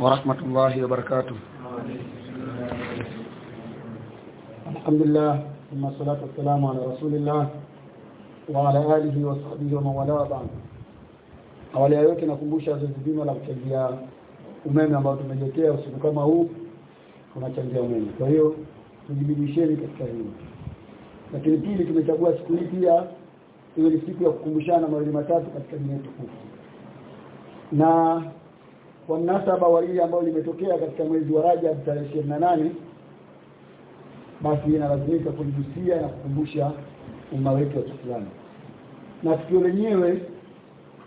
ورحمة الله وبركاته الحمد لله ثم الصلاة والسلام على رسول الله وعلى آله وصحبه ومن والاه بعد awali ya yote nakumbusha zoezi zima la kuchangia umeme ambao tumejiwekea usiku kama huu tunachangia umeme kwa hiyo tujibidisheni katika hilo lakini pili tumechagua siku hii pia iwe ni siku ya kukumbushana mawili matatu katika dini yetu na kwa mnasaba wa hili ambao limetokea katika mwezi wa Rajab tarehe 28 basi inalazimika kujihusia na kukumbusha umma wetu wa Kiislamu. Na tukio lenyewe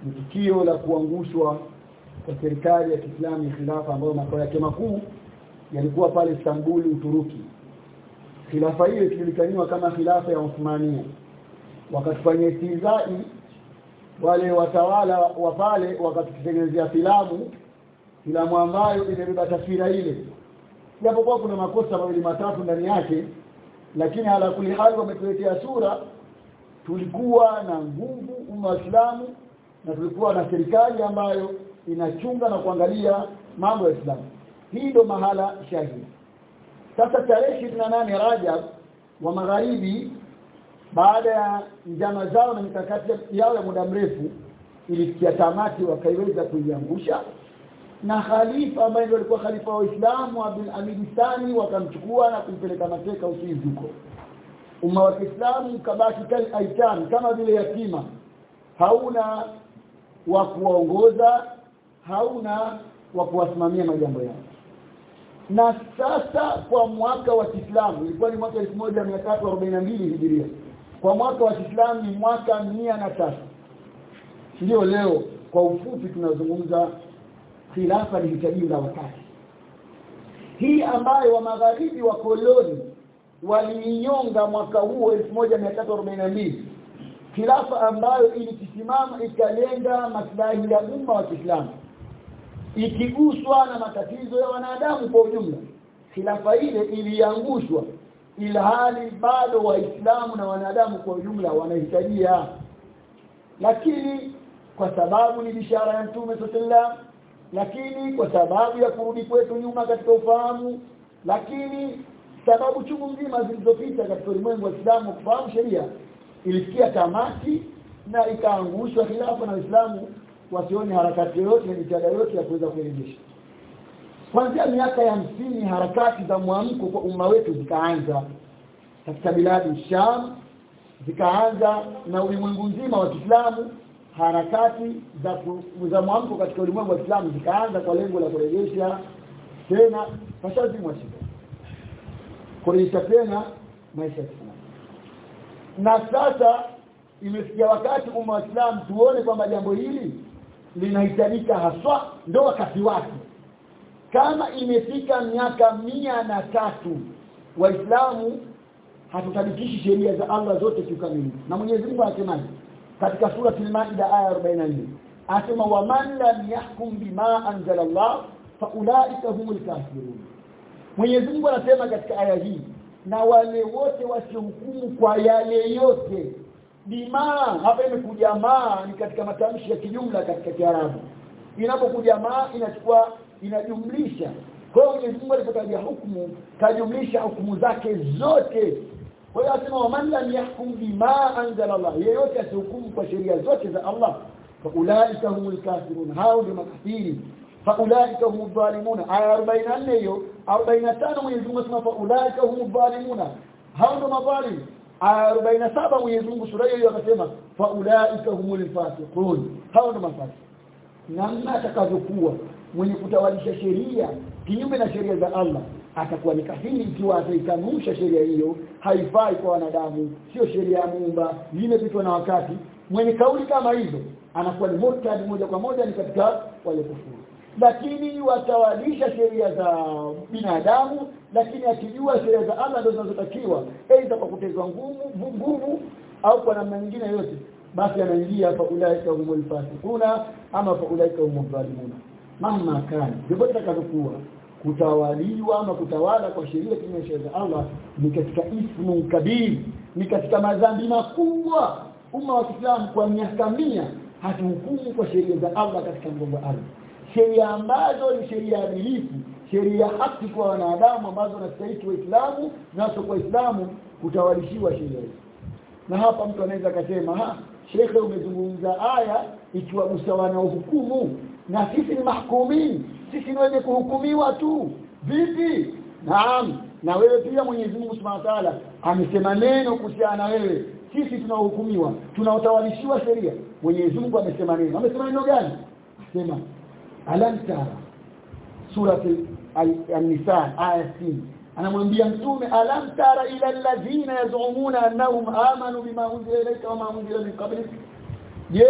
ni tukio la kuangushwa kwa serikali ya Kiislamu khilafa ambayo makao yake makuu yalikuwa pale Istanbul Uturuki. Khilafa hiyo ikijulikaniwa kama khilafa ya Uthmania. Wakatufanyia istizai wale watawala wa pale wakatutengenezea filamu filamu ambayo imebeba taswira ile. Japokuwa kuna makosa mawili matatu ndani yake lakini ala kuli hali wametuletea sura tulikuwa na nguvu umma waislamu na tulikuwa na serikali ambayo inachunga na kuangalia mambo ya Islamu. Hii ndo mahala shahidi. Sasa tarehe 28 Rajab wa magharibi baada ya njama zao na mikakati yao ya muda mrefu ilifikia tamati wakaiweza kuiangusha na khalifa ambaye ndio alikuwa khalifa wa Uislamu Abdul Hamid Thani wakamchukua na kumpeleka mateka Uswizi huko. Umma wa Kiislamu kabaki kali aitan kama vile yatima. Hauna wa kuongoza hauna wa kuwasimamia majambo yao. Na sasa kwa mwaka wa Kiislamu ilikuwa ni mwaka 1342 Hijiria. Kwa mwaka wa Kiislamu ni mwaka mia na tatu. Ndio leo kwa ufupi tunazungumza khilafa ni hitaji la wakati. Hii ambayo wa magharibi wa koloni waliinyonga mwaka huo 1342 khilafa ambayo ilikisimama ikalenga maslahi ya umma wa Kiislamu. Ikiguswa na matatizo ya wanadamu kwa ujumla khilafa ile iliangushwa ilhali bado waislamu na wanadamu kwa ujumla wanahitajia. Lakini kwa sababu ni bishara ya mtume sallallahu lakini kwa sababu ya kurudi kwetu nyuma katika ufahamu lakini sababu chungu nzima zilizopita katika ulimwengu wa Uislamu kufahamu sheria ilifikia tamati na ikaangushwa khilafa na Uislamu wasione harakati yoyote na jitihada yoyote ya kuweza kuelimisha kuanzia miaka ya hamsini harakati za mwamko kwa umma wetu zikaanza katika biladi Sham zikaanza na ulimwengu mzima wa Kiislamu harakati za za mwamko katika ulimwengu wa Islam zikaanza kwa lengo la kurejesha tena fashazimwa shida. Kurejesha tena maisha ya na sasa imefikia wakati umma wa Islam tuone kwamba jambo hili linahitajika haswa ndio wakati wake. Kama imefika miaka mia na tatu waislamu hatutabikishi sheria za Allah zote kiukamilifu na Mwenyezi Mungu anasemaje katika sura al-Maida aya 44 asema wa man lam yahkum bima anzala Allah fa ulaika humul kafirun. Mwenyezi Mungu anasema katika aya hii na wale wote wasiohukumu kwa yale yote bima hapa imekuja maa ni katika matamshi ya kijumla katika Kiarabu. Inapokuja maa inachukua inajumlisha. Kwa hiyo Mwenyezi Mungu alipotaja hukumu kajumlisha hukumu zake zote kwa hiyo asema waman lam yahkum bima anzala Allah yeyote asihukumu kwa sheria zote za Allah fa ulaika humul kafirun hao ndio makafiri. Ulaika humul zalimun aya 44 hiyo 45 Mwenyezi Mungu asema fa ulaika humul zalimun hao ndio madhalim aya 47 Mwenyezi Mungu sura hiyo akasema fa ulaika humul fasiqun hao ndio mafasiki namna atakavyokuwa mwenye kutawalisha sheria kinyume na sheria za Allah atakuwa ni kafiri ikiwa ataikanusha sheria hiyo haifai kwa wanadamu sio sheria ya muumba limepitwa na wakati. Mwenye kauli kama hizo anakuwa ni murtad moja kwa moja ni katika wale kufuru. Lakini watawalisha sheria za binadamu lakini akijua sheria za Allah ndio zinazotakiwa aidha kwa kutezwa nguvu nguvu au kwa namna nyingine yote basi anaingia fa ulaika humul fasiquna ama fa ulaika humul zalimuna. Mama kana ndipo itakavyokuwa kutawaliwa ama kutawala kwa sheria kinyume sheria. Za Allah ni katika ismu kabir ni katika madhambi makubwa. Umma wa Kiislamu kwa miaka mia hatuhukumu kwa sheria za Allah katika mgongo ardhi. Sheria ambazo ni sheria adilifu sheria haki kwa wanadamu ambazo nastahili waislamu na sio kwa islamu kutawalishiwa sheria hizo na hapa mtu anaweza akasema ha shekhe umezungumza aya ikiwa usawa na hukumu. Na sisi ni mahkumin sisi ni wenye kuhukumiwa tu. Vipi? Naam. Na wewe pia Mwenyezi Mungu Subhanahu wa Ta'ala amesema neno kuhusiana na wewe. Sisi tunahukumiwa tunaotawalishiwa sheria Mwenyezi Mungu amesema neno. Amesema neno gani? Sema alam tara surati an-nisa aya 6 anamwambia mtume alam tara ila alladhina yazumuna annahum amanu bima unzila ilayka wa ma unzila min qablik. Je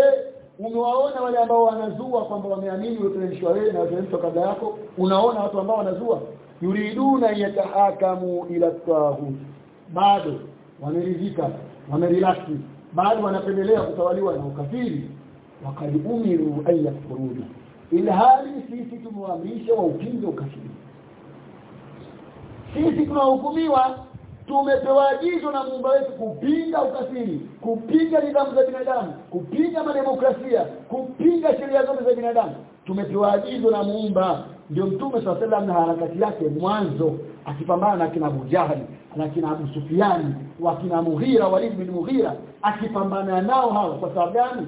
umewaona wale ambao wanazua kwamba wameamini uteremshwa wewe na uteremshwa kabla yako? Unaona watu ambao wanazua? Yuriduna yatahakamu ila tahu bado wameridhika wamerelaksi bado wanapendelea kutawaliwa na ukafiri. Wakad umiru an yakfuruna. Ilhali sisi tumewaamrisha wa upinge ukafiri. Sisi tunahukumiwa tumepewa agizo na muumba wetu kupinga ukafiri kupinga nidhamu za binadamu kupinga mademokrasia kupinga sheria zote za binadamu. Tumepewa agizo na muumba. Ndio mtume swalla na harakati yake mwanzo akipambana na kina Abu na kina Abu Sufyan wa kina Mughira Walid bin Mughira akipambana nao hawa. Kwa sababu gani?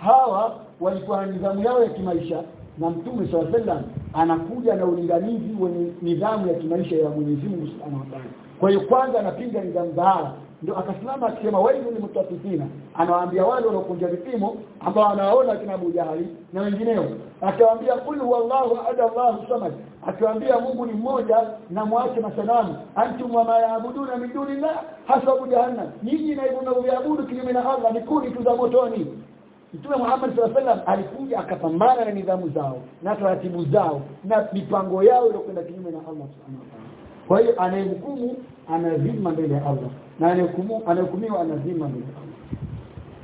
Hawa walikuwa na nidhamu yao ya kimaisha na mtume swalla anakuja na ulinganizi wenye nidhamu ya kimaisha ya Mwenyezi Mungu Subhanahu wa Ta'ala. Kwa hiyo kwanza anapinga nidhamu za ndio akasimama akisema wailu ni mutaffifina. Anawaambia wale waliokunja vipimo ambao anawaona kina Abu Jahali na wengineo. Akawaambia kul huwallahu ahad Allahu samad. Akiwaambia Mungu ni mmoja na mwache masanamu. Antum wa ma yaabuduna min dunillah hasabu jahannam. Nyinyi na mnavyoabudu kinyume na Allah ni kuni tu za motoni Mtume Muhammad sallallahu alaihi alikuja akapambana na nidhamu zao na taratibu zao na mipango yao iliyokwenda kinyume na Allah subhanahu wa kwa hiyo anayehukumu anazima mbele ya Allah na anayehukumu anayehukumiwa anazima mbele ya Allah.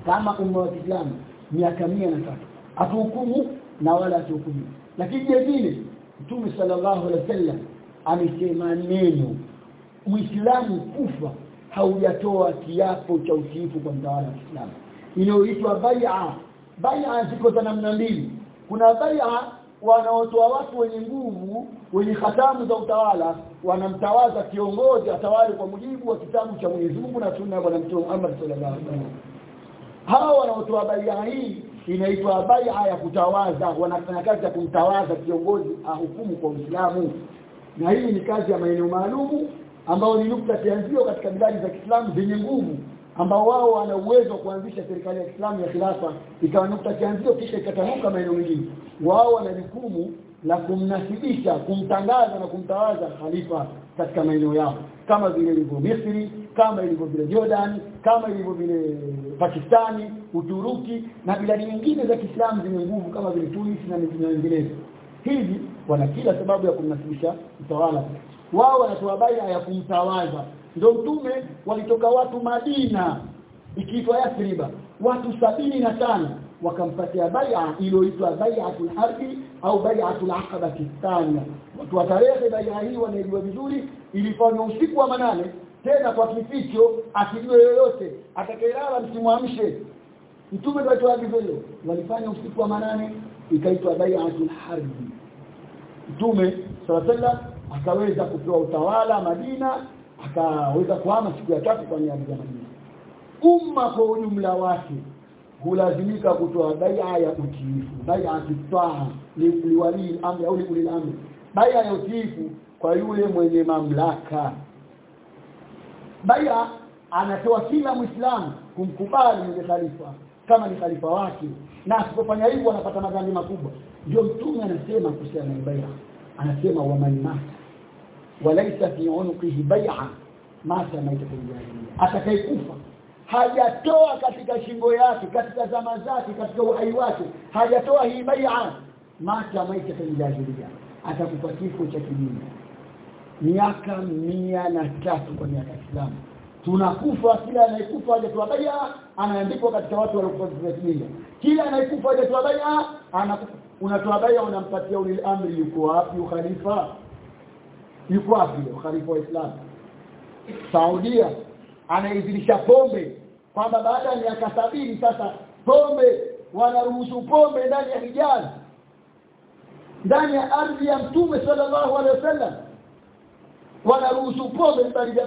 Kama umma wa Kiislamu miaka mia na tatu atuhukumu na wala atuhukumu lakini je jengine Mtume sallallahu alaihi wasallam amesema neno Muislamu kufa haujatoa kiapo cha utiifu kwa mtawala wa Kiislamu inayoitwa bai'a. Bai'a ziko za namna mbili. Kuna bai'a wanaotoa watu wenye nguvu wenye hatamu za utawala wanamtawaza kiongozi atawale kwa mujibu wa kitabu cha Mwenyezi Mungu na sunna ya Bwana Mtume Muhammad sallallahu alaihi wasallam. Hao wanaotoa bai'a hii inaitwa bai'a ya kutawaza wanafanya kazi ya kumtawaza kiongozi ahukumu kwa Uislamu. Na hii ni kazi ya maeneo maalumu ambao ni nukta kianzio katika biladi za Kiislamu zenye nguvu ambao wao wana uwezo wa kuanzisha serikali ya Kiislamu ya khilafa ikawa nukta kianzio kisha ikatanuka maeneo mengine. Wao wana jukumu la kumnasibisha kumtangaza na kumtawaza khalifa katika maeneo yao. Kama vile ilivyo Misri kama ilivyo vile Jordan kama ilivyo vile Pakistani Uturuki na biladi nyingine za Kiislamu zenye nguvu kama vile Tunis na nyinginezo hivi wana kila sababu ya kumnasibisha utawala. Wao wanatoa baia ya kumtawaza ndio mtume walitoka watu Madina ikiitwa Yathriba. Watu sabini na tano wakampatia bai'a iliyoitwa bai'atul harbi au bai'atul aqaba thania watu wa tarehe bai'a hii wanajua vizuri ilifanywa usiku wa manane tena kwa kificho asijue yoyote atakayelala msimwamshe. Mtume ndio wa hivyo walifanya usiku wa manane ikaitwa bai'atul harbi. Mtume sallallahu akaweza kupewa utawala Madina akaweza kuhama siku ya tatu kwa niaba ya Madina umma kwa ujumla wake hulazimika kutoa bai'a ya utiifu. Bai'a titaa liwali amri au likulil amri bai'a ya utiifu kwa yule mwenye mamlaka. Bai'a anatoa kila muislamu kumkubali mwenye khalifa kama ni khalifa wake. Na asipofanya hivyo anapata madhambi makubwa. Ndio mtume anasema kuhusiana na bai'a. Anasema wa man mata walaysa fi unqihi bai'a mata maita jahiliya atakayekufa hajatoa katika shingo yake katika zama zake katika uhai wake hajatoa hii bai'a mata maita jahiliya atakufa kifo cha kidini miaka mia na tatu kwa miaka Islamu tunakufa kila anayekufa hajatoa bai'a anaandikwa katika watu waliokufa kijinga kila anayekufa hajatoa bai'a unatoa bai'a unampatia ulil amri yuko wapi ukhalifa yuko wapi khalifa wa Islam? Saudia. Anaidhinisha pombe. Kwamba baada ya miaka sabini sasa pombe wanaruhusu pombe ndani ya Hijaz. Ndani ya ardhi ya mtume sallallahu alaihi wasallam. Wanaruhusu pombe. Bali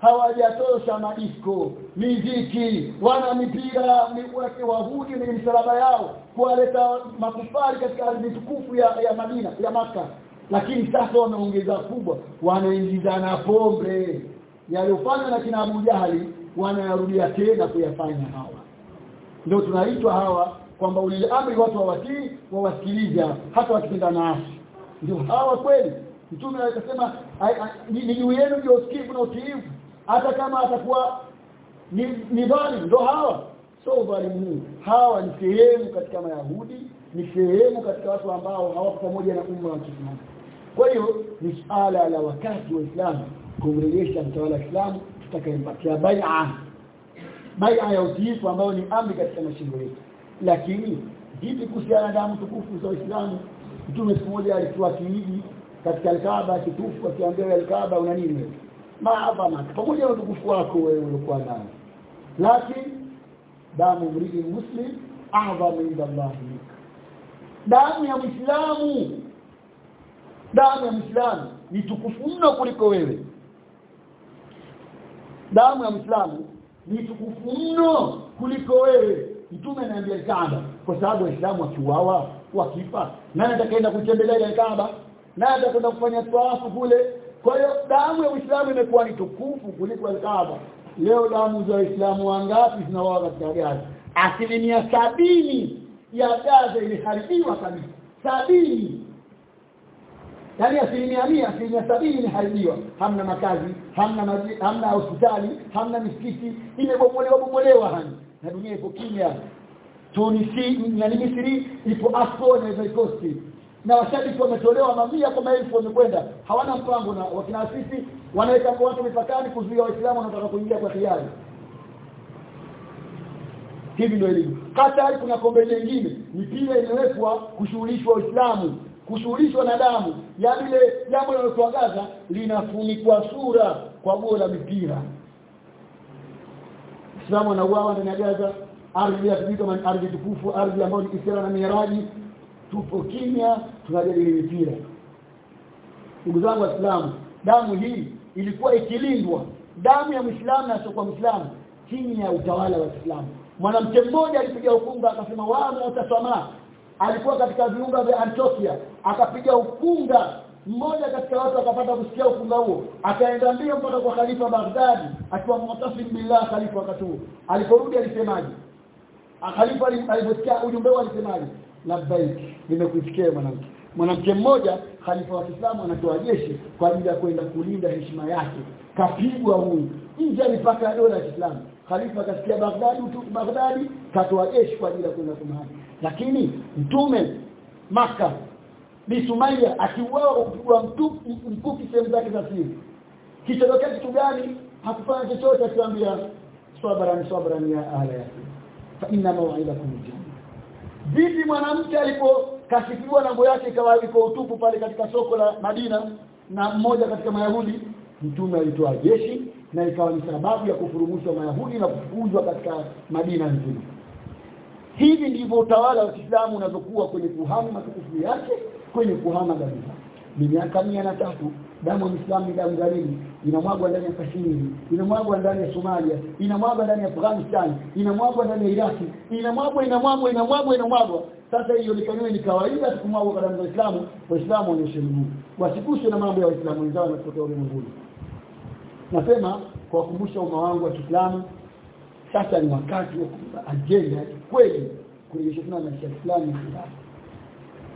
hawajatosha madisko miziki wana mipira miwake wahudi ni msalaba yao kuwaleta makufari katika ardhi tukufu ya, ya Madina ya maka lakini sasa wameongeza kubwa wanaingizana pombe. Yaliyofanywa na kina Abu Jahali wanayarudia tena kuyafanya hawa. Ndio tunaitwa hawa kwamba ulil amri watu hawatii wawasikilize hata wakipenda nasi ndio hawa kweli. Mtume akasema ni juu yenu ndio usikivu na utiivu hata kama atakuwa ni, ni dhalim ndo hawa. So dhalimu hawa ni sehemu katika mayahudi ni sehemu katika watu ambao hawako pamoja na umma wa Kiislamu kwa hiyo ni suala la wakati wa Uislamu kumrejesha mtawala wa Islamu tutakayempatia bai'a bai'a ya utiifu ambayo ni amri katika mashingo yetu. Lakini vipi kuhusiana na damu tukufu za Uislamu mtume siku moja alikuwa kiidi katika alkaaba kitufu akiambia alkaaba una nini wewe? Maadhama pamoja na utukufu wako wewe uliokuwa nao. Lakini damu mridi muslim a'zamu inda Allah damu ya muislamu damu ya muislamu ni tukufu mno kuliko wewe. Damu ya muislamu ni tukufu mno kuliko wewe. Mtume anaambia Kaaba kwa sababu waislamu wakiuawa wakifa nani atakaenda kutembelea ile Kaaba? Nani atakwenda kufanya tawafu kule? Kwa hiyo damu ya Uislamu imekuwa ni tukufu kuliko Kaaba. Leo damu za Waislamu wangapi zinawawa katika gari asilimia sabini ya Gaza iliharibiwa kabisa. Sabini yaani asilimia mia asilimia sabini imeharibiwa hamna makazi hamna maji, hamna hospitali hamna misikiti. Imebomolewa bomolewa hani. Na dunia ipo kimya. Tunisi na Misri ipo Afro na Ivory na washabiki wametolewa mamia kwa maelfu wamekwenda. Hawana mpango na wakina wanaweka watu mipakani kuzuia waislamu wanataka kuingia kwa hiari. Hivi ndio ilivyo Qatar kuna kombe lingine. Mipira imewekwa kushughulishwa waislamu kushughulishwa na damu. Ya vile jambo linalotuangaza linafunikwa sura kwa bora mipira. Islamu wanauawa ndani ya Gaza. Ardhi ya kama ardhi tukufu ardhi ambayo ni na Miraji. Tupo kimya tunajadili mipira. Ndugu zangu waislamu damu hii ilikuwa ikilindwa. Damu ya Muislamu na sio kwa Muislamu chini ya utawala wa Uislamu mwanamke mmoja alipiga ukunga akasema wao utasama alikuwa katika viunga vya Antiochia akapiga ukunga. Mmoja katika watu akapata kusikia ukunga huo akaenda mbio mpaka kwa khalifa Baghdadi akiwa mutasim billah khalifa wakati huo. Aliporudi alisemaje? Khalifa aliposikia ujumbe wake alisemaje? Labbaik nimekusikia mwanamke. Mwanamke mmoja khalifa wa Kiislamu anatoa jeshi kwa ajili ya kwenda kulinda heshima yake. Kapigwa huyu nje mipaka ya dola ya Kiislamu khalifa kasikia Baghdadi tu Baghdadi katoa jeshi kwa ajili ya kwenda kumhami. Lakini mtume maka Bi Sumaya akiuawa kupigwa mkuki sehemu zake za siri. Kitokea kitu gani? Hakufanya chochote akiambia sabran sabran ya ahla ya fa inna maw'idakum janna vipi mwanamke alipokashifiwa na nguo yake ikawa iko utupu pale katika soko la Madina na mmoja katika mayahudi? Mtume alitoa jeshi na ikawa ni sababu ya kufurumushwa mayahudi na kufukuzwa katika Madina nzima. Hivi ndivyo utawala wa Kiislamu unavyokuwa kwenye kuhama matukufu yake kwenye kuhama kabisa ni miaka mia na tatu damu ya Muislamu ni damu ghalili inamwagwa ndani ya Kashmiri inamwagwa ndani ya Somalia inamwagwa ndani ya Afghanistan inamwagwa ndani ya Iraq inamwagwa inamwagwa inamwagwa inamwagwa. Sasa hiyo ni kawaida kumwagwa damu ya Uislamu waislamu ni mguu wasikushe na mambo ya waislamu wenzao na kutoka ulimwenguni nasema kwa kukumbusha umma wangu wa Kiislamu sasa ni wakati wa ajenda kweli kurejesha tena maisha ya Kiislamu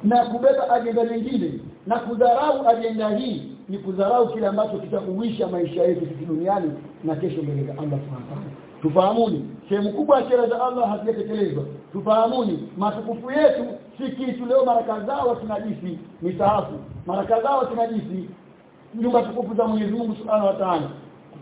na kubeba ajenda nyingine na kudharau ajenda hii ni kudharau kile ambacho kitakuisha maisha yetu duniani na kesho mbele za Allah Subhanahu tufahamuni sehemu kubwa ya sheria za Allah hazijatekelezwa. Tufahamuni matukufu yetu si kitu leo mara kadhaa tunajisi misahafu mara kadhaa tunajisi nyumba tukufu za Mwenyezi Mungu Subhanahu wa Ta'ala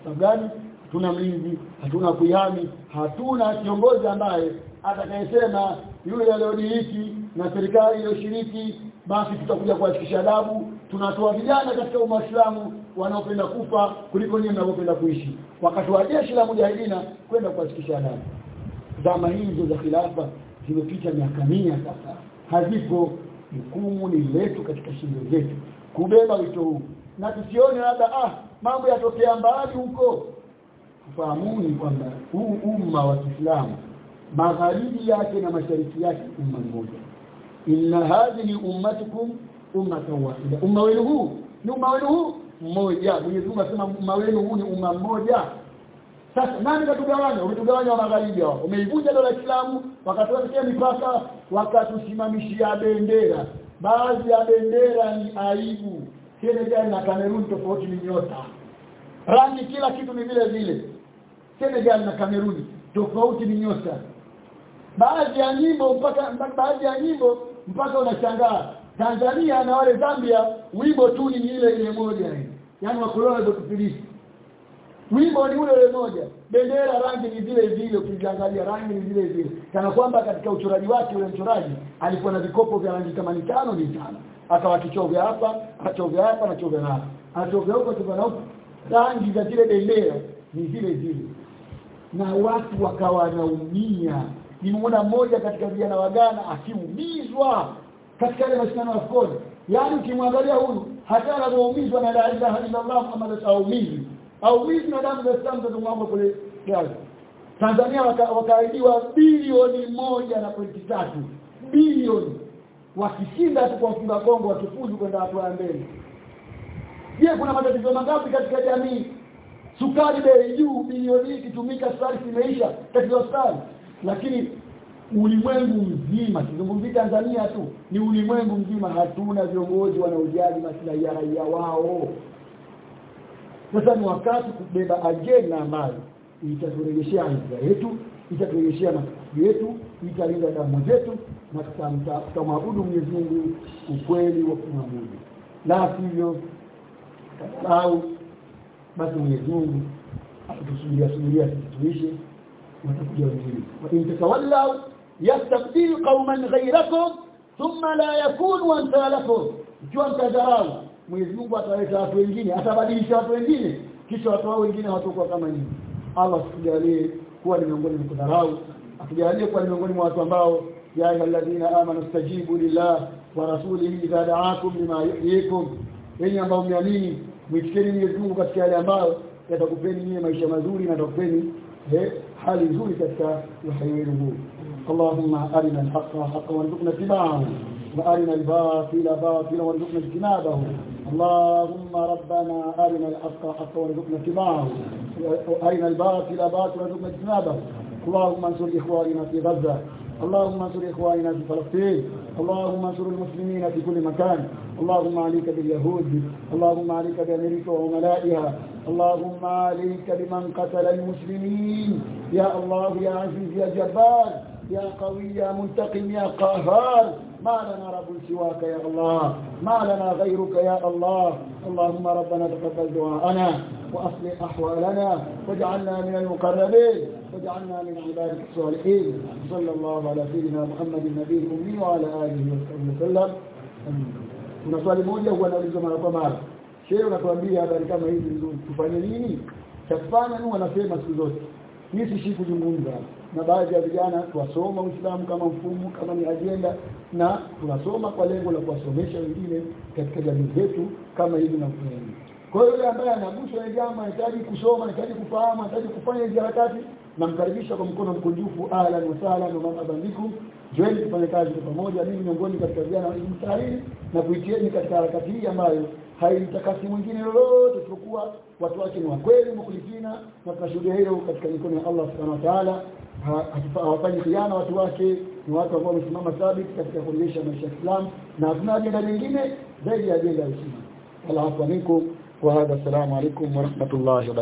kwa gani? Tuna mlinzi hatuna kuyami hatuna kiongozi ambaye atakayesema yule aliyodiriki na serikali iliyoshiriki basi tutakuja kuhakikisha adabu. Tunatoa vijana katika umaislamu wanaopenda kufa kuliko nyinyi mnaopenda kuishi. Wakati wa jeshi la mujahidina kwenda kuhakikisha adabu. Zama hizo za khilafa zimepita miaka mia sasa. Hazipo. Jukumu ni letu katika shingo zetu kubeba wito huu na tusione labda ah mambo yatokea mbali huko. Fahamuni kwamba huu umma wa Kiislamu magharibi yake na mashariki yake umma mmoja. Inna hadhihi ummatukum ummatan wahida. Umma wenu huu ni umma wenu huu mmoja. Mwenyezi Mungu asema umma wenu huu ni umma mmoja. Sasa nani katugawanya? Umetugawanya wa magharibi hao umeivunja dola Islamu wakatuwekea mipaka wakatusimamishia bendera. Baadhi ya bendera ni aibu Senegal na Cameroon tofauti ni nyota. Rangi kila kitu ni vile vile. Senegal na Cameroon tofauti ni nyota. Baadhi ya nyimbo mpaka baadhi ya nyimbo mpaka unashangaa. Tanzania na wale Zambia wimbo tu ni ile ile moja. Yani wakoloni ndio kufilisi. wimbo ni ule ule moja. Bendera rangi ni vile vile ukiangalia rangi ni vile vile. kana kwamba katika uchoraji wake ule mchoraji alikuwa na vikopo vya rangi kama ni tano ni tano akawa kichovya hapa achovya hapa na chovya hapa. Achovya huko chovya huko. Rangi za zile bendera ni zile zile. Na watu wakawa wanaumia nimeona mmoja katika vijana wa Ghana akiumizwa katika ile mashindano ya AFCON yaani ukimwangalia huyu hata anaumizwa na la ilaha illa Allah Muhammad saumizi au mizi na damu za Islam zazungumzwa kule Gaza. Tanzania wakaahidiwa waka bilioni moja na pointi tatu. Bilioni wakishinda tu kwa mfunga Kongo wakifuzu kwenda hatua ya mbele. Je kuna matatizo mangapi katika jamii? Sukari bei juu bilioni ikitumika sukari imeisha tatizo sukari. Lakini ulimwengu mzima sizungumzi Tanzania tu ni ulimwengu mzima hatuna viongozi wanaojali maslahi ya raia wao. Sasa ni wakati kubeba ajenda ambayo itaturegeshea hisia yetu itaturejeshea matukio yetu italinda damu zetu na tutamwabudu Mwenyezi Mungu ukweli wa kumwabudu. La sivyo au basi Mwenyezi Mungu atusubiria subiria tuishi watakuja wengine. Wa in yastabdil qauman ghayrakum thumma la yakunu amsalakum ikiwa mtadharau Mwenyezi Mungu ataleta watu wengine atabadilisha watu wengine kisha watu wengine watakuwa kama nyinyi. Allah asijalie kuwa ni miongoni mwa kudharau atujalie kuwa ni miongoni mwa watu ambao ya ayyuhalladhina amanu stajibu lillah wa rasulihi idha da'akum lima yuhyikum yenye ambao mmeamini mwitikeni Mwenyezi Mungu katika yale ambayo yatakupeni nyie maisha mazuri na yatakupeni hali nzuri katika uhai wenu huu اللهم أرنا الحق حقا وارزقنا اتباعه وأرنا الباطل باطلا وارزقنا اجتنابه اللهم ربنا أرنا الحق حقا وارزقنا اتباعه وأرنا الباطل باطلا وارزقنا اجتنابه اللهم انصر إخواننا في غزة. اللهم انصر إخواننا في فلسطين. اللهم انصر المسلمين في كل مكان. اللهم عليك باليهود. اللهم عليك بأمريكا وعملائها اللهم عليك بمن قتل المسلمين. يا الله يا عزيز يا جبار. يا قوي يا منتقم يا قهار. ما لنا رب سواك يا الله. ما لنا غيرك يا الله. اللهم ربنا تقبل دعاءنا وأصلح أحوالنا واجعلنا من المقربين. واجعلنا من عبادك الصالحين. صلى الله على سيدنا محمد النبي الأمي وعلى آله وصحبه وسلم. kuna swali moja huwa naulizwa mara kwa mara shehe unatuambia habari kama hizi tufanye nini cha kufanya ni wanasema siku zote mimi sishi kuzungumza na baadhi ya vijana tuwasoma Uislamu kama mfumo kama ni ajenda na tunasoma kwa lengo la kuwasomesha wengine katika jamii zetu kama hivi na kufanya kwa hiyo yule ambaye anaguswa na jambo anahitaji kusoma anahitaji kufahamu anahitaji kufanya hizi harakati namkaribisha kwa mkono mkunjufu ahlan wa sahlan wa bikum. Joeni kufanya kazi kwa pamoja mimi miongoni katika vijana wa na kuitieni katika harakati hii ambayo haitakasi mwingine lolote isipokuwa watu wake ni wakweli mukhlisina na tunashuhudia hilo katika mikono ya Allah subhanahu wa ta'ala hawafanyi khiana watu wake ni watu ambao wamesimama thabiti katika kuendesha maisha ya Islam na hakuna ajenda nyingine zaidi ya ajenda ya Uislamu wala hapo niko wa hada salamu alaykum wa rahmatullahi wa